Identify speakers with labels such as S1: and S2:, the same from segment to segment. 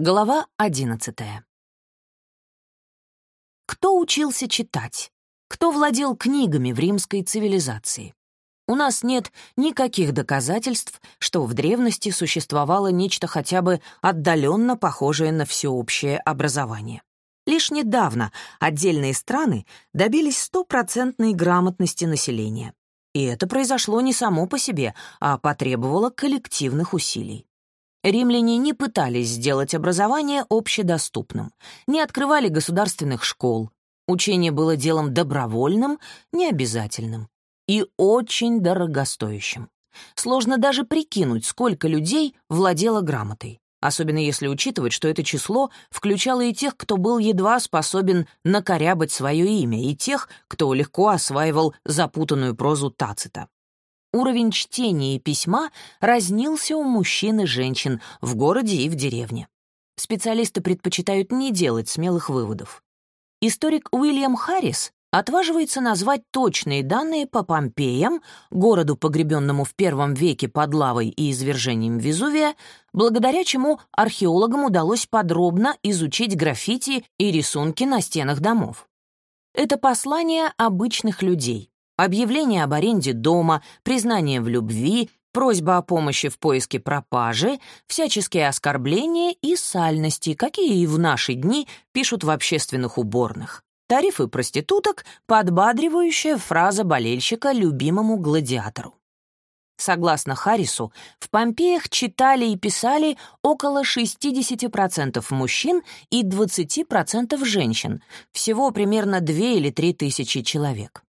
S1: Глава одиннадцатая. Кто учился читать? Кто владел книгами в римской цивилизации? У нас нет никаких доказательств, что в древности существовало нечто хотя бы отдаленно похожее на всеобщее образование. Лишь недавно отдельные страны добились стопроцентной грамотности населения. И это произошло не само по себе, а потребовало коллективных усилий. Римляне не пытались сделать образование общедоступным, не открывали государственных школ. Учение было делом добровольным, необязательным и очень дорогостоящим. Сложно даже прикинуть, сколько людей владело грамотой, особенно если учитывать, что это число включало и тех, кто был едва способен накорябать свое имя, и тех, кто легко осваивал запутанную прозу Тацита. Уровень чтения и письма разнился у мужчин и женщин в городе и в деревне. Специалисты предпочитают не делать смелых выводов. Историк Уильям Харрис отваживается назвать точные данные по Помпеям, городу, погребенному в первом веке под лавой и извержением Везувия, благодаря чему археологам удалось подробно изучить граффити и рисунки на стенах домов. Это послание обычных людей, объявление об аренде дома, признание в любви, просьба о помощи в поиске пропажи, всяческие оскорбления и сальности, какие и в наши дни пишут в общественных уборных. Тарифы проституток — подбадривающая фраза болельщика любимому гладиатору. Согласно Харрису, в Помпеях читали и писали около 60% мужчин и 20% женщин, всего примерно 2 или 3 тысячи человек.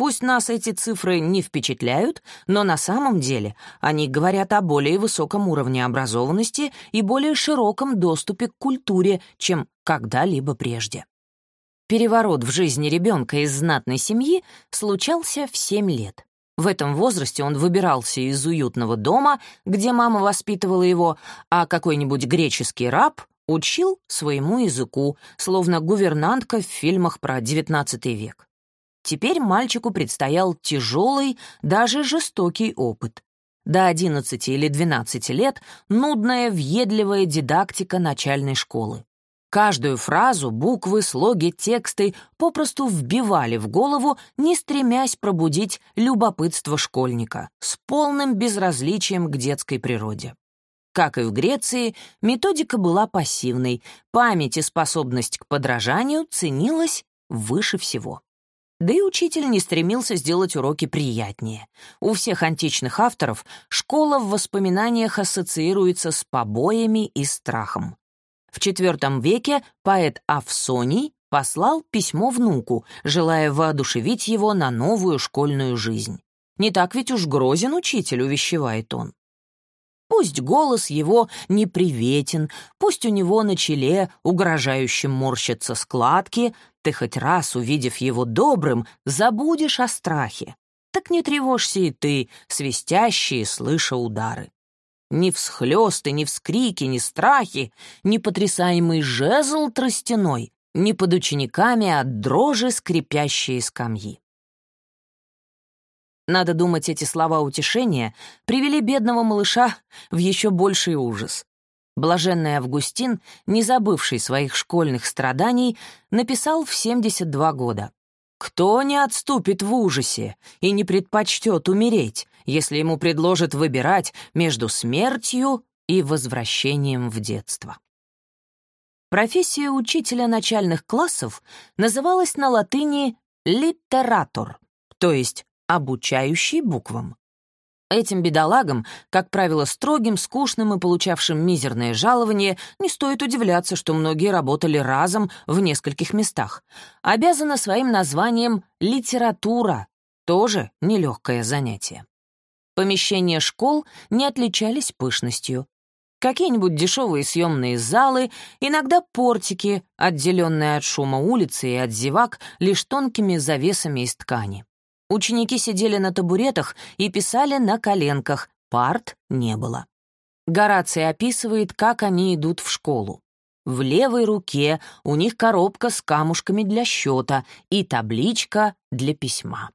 S1: Пусть нас эти цифры не впечатляют, но на самом деле они говорят о более высоком уровне образованности и более широком доступе к культуре, чем когда-либо прежде. Переворот в жизни ребенка из знатной семьи случался в 7 лет. В этом возрасте он выбирался из уютного дома, где мама воспитывала его, а какой-нибудь греческий раб учил своему языку, словно гувернантка в фильмах про XIX век. Теперь мальчику предстоял тяжелый, даже жестокий опыт. До 11 или 12 лет нудная, въедливая дидактика начальной школы. Каждую фразу, буквы, слоги, тексты попросту вбивали в голову, не стремясь пробудить любопытство школьника, с полным безразличием к детской природе. Как и в Греции, методика была пассивной, память и способность к подражанию ценилась выше всего. Да и учитель не стремился сделать уроки приятнее. У всех античных авторов школа в воспоминаниях ассоциируется с побоями и страхом. В IV веке поэт Авсоний послал письмо внуку, желая воодушевить его на новую школьную жизнь. Не так ведь уж грозен учитель, увещевает он. Пусть голос его неприветен, пусть у него на челе угрожающе морщатся складки, ты хоть раз, увидев его добрым, забудешь о страхе. Так не тревожься и ты, свистящие, слыша удары. Ни всхлёсты, ни вскрики, ни страхи, ни потрясаемый жезл тростяной, ни под учениками от дрожи скрипящие скамьи. Надо думать, эти слова утешения привели бедного малыша в еще больший ужас. Блаженный Августин, не забывший своих школьных страданий, написал в 72 года. «Кто не отступит в ужасе и не предпочтет умереть, если ему предложат выбирать между смертью и возвращением в детство?» Профессия учителя начальных классов называлась на латыни «литератор», то есть «обучающий буквам». Этим бедолагам, как правило, строгим, скучным и получавшим мизерное жалование, не стоит удивляться, что многие работали разом в нескольких местах. Обязана своим названием «литература», тоже нелегкое занятие. Помещения школ не отличались пышностью. Какие-нибудь дешевые съемные залы, иногда портики, отделенные от шума улицы и от зевак лишь тонкими завесами из ткани. Ученики сидели на табуретах и писали на коленках, парт не было. Гораций описывает, как они идут в школу. В левой руке у них коробка с камушками для счета и табличка для письма.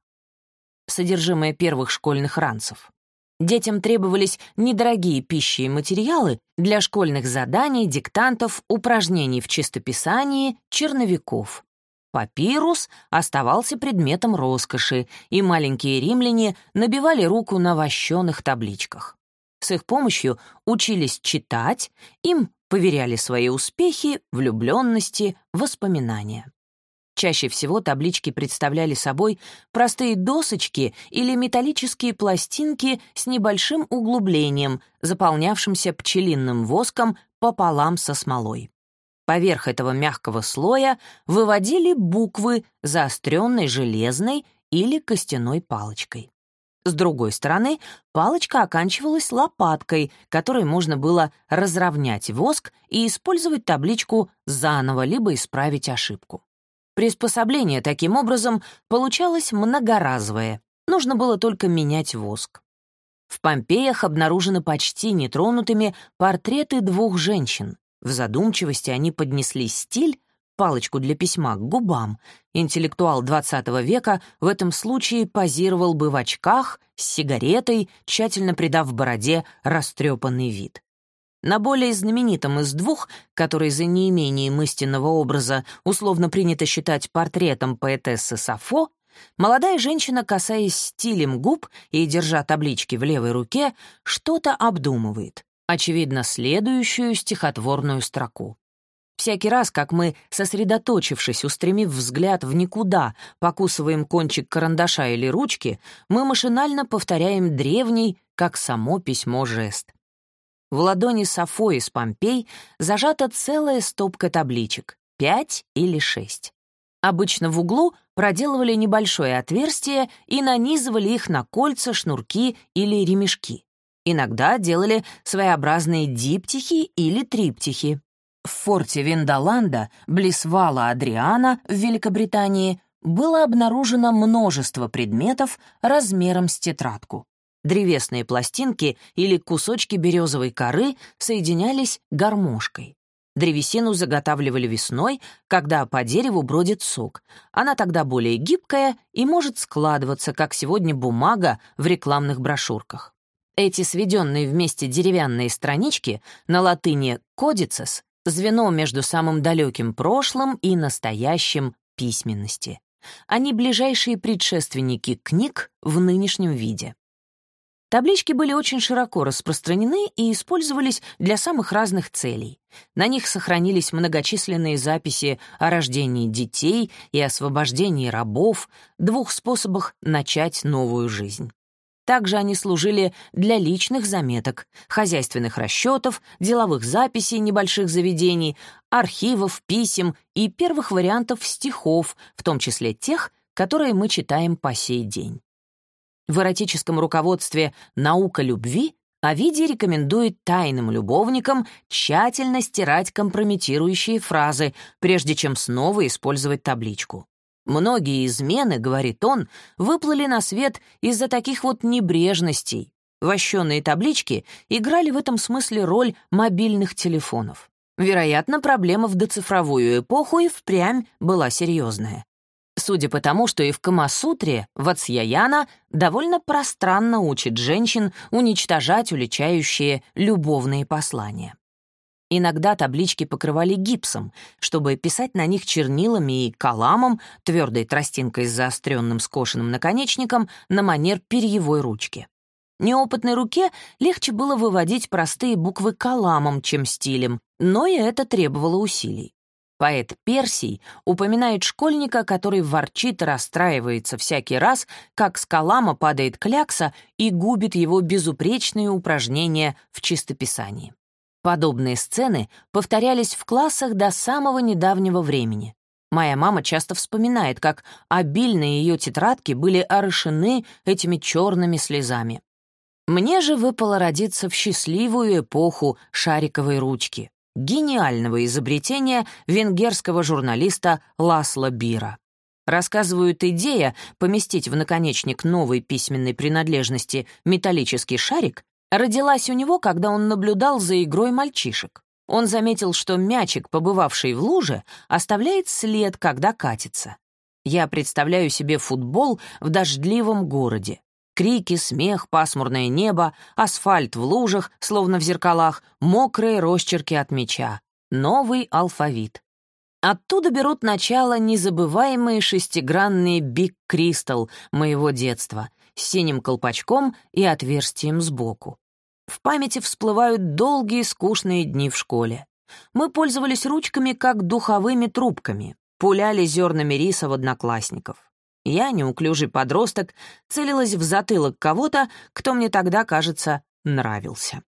S1: Содержимое первых школьных ранцев. Детям требовались недорогие пищи и материалы для школьных заданий, диктантов, упражнений в чистописании, черновиков. Папирус оставался предметом роскоши, и маленькие римляне набивали руку на вощеных табличках. С их помощью учились читать, им поверяли свои успехи, влюбленности, воспоминания. Чаще всего таблички представляли собой простые досочки или металлические пластинки с небольшим углублением, заполнявшимся пчелиным воском пополам со смолой. Поверх этого мягкого слоя выводили буквы заостренной железной или костяной палочкой. С другой стороны, палочка оканчивалась лопаткой, которой можно было разровнять воск и использовать табличку заново, либо исправить ошибку. Приспособление таким образом получалось многоразовое, нужно было только менять воск. В Помпеях обнаружены почти нетронутыми портреты двух женщин. В задумчивости они поднесли стиль, палочку для письма, к губам. Интеллектуал XX века в этом случае позировал бы в очках, с сигаретой, тщательно придав бороде растрепанный вид. На более знаменитом из двух, который за неимением истинного образа условно принято считать портретом поэтессы Сафо, молодая женщина, касаясь стилем губ и держа таблички в левой руке, что-то обдумывает, очевидно, следующую стихотворную строку. Всякий раз, как мы, сосредоточившись, устремив взгляд в никуда, покусываем кончик карандаша или ручки, мы машинально повторяем древний, как само письмо, жест. В ладони Сафо из Помпей зажата целая стопка табличек, пять или шесть. Обычно в углу проделывали небольшое отверстие и нанизывали их на кольца, шнурки или ремешки. Иногда делали своеобразные диптихи или триптихи. В форте Виндоланда, близ вала Адриана в Великобритании, было обнаружено множество предметов размером с тетрадку. Древесные пластинки или кусочки березовой коры соединялись гармошкой. Древесину заготавливали весной, когда по дереву бродит сок. Она тогда более гибкая и может складываться, как сегодня бумага в рекламных брошюрках. Эти сведенные вместе деревянные странички на латыни «кодицес» звено между самым далеким прошлым и настоящим письменности. Они ближайшие предшественники книг в нынешнем виде. Таблички были очень широко распространены и использовались для самых разных целей. На них сохранились многочисленные записи о рождении детей и освобождении рабов, двух способах начать новую жизнь. Также они служили для личных заметок, хозяйственных расчетов, деловых записей небольших заведений, архивов, писем и первых вариантов стихов, в том числе тех, которые мы читаем по сей день. В эротическом руководстве «Наука любви» Овидий рекомендует тайным любовникам тщательно стирать компрометирующие фразы, прежде чем снова использовать табличку. Многие измены, говорит он, выплыли на свет из-за таких вот небрежностей. Вощенные таблички играли в этом смысле роль мобильных телефонов. Вероятно, проблема в доцифровую эпоху и впрямь была серьезная. Судя по тому, что и в Камасутре Вацьяяна довольно пространно учит женщин уничтожать уличающие любовные послания. Иногда таблички покрывали гипсом, чтобы писать на них чернилами и каламом, твердой тростинкой с заостренным скошенным наконечником, на манер перьевой ручки. Неопытной руке легче было выводить простые буквы каламом, чем стилем, но и это требовало усилий. Поэт Персий упоминает школьника, который ворчит и расстраивается всякий раз, как с калама падает клякса и губит его безупречные упражнения в чистописании. Подобные сцены повторялись в классах до самого недавнего времени. Моя мама часто вспоминает, как обильные ее тетрадки были орошены этими черными слезами. Мне же выпало родиться в счастливую эпоху шариковой ручки, гениального изобретения венгерского журналиста Ласла Бира. Рассказывают, идея поместить в наконечник новой письменной принадлежности металлический шарик родилась у него, когда он наблюдал за игрой мальчишек. Он заметил, что мячик, побывавший в луже, оставляет след, когда катится. Я представляю себе футбол в дождливом городе. Крики, смех, пасмурное небо, асфальт в лужах, словно в зеркалах, мокрые росчерки от меча. Новый алфавит. Оттуда берут начало незабываемые шестигранные Биг Кристалл моего детства с синим колпачком и отверстием сбоку. В памяти всплывают долгие скучные дни в школе. Мы пользовались ручками как духовыми трубками, пуляли зернами риса в одноклассников. Я, неуклюжий подросток, целилась в затылок кого-то, кто мне тогда, кажется, нравился.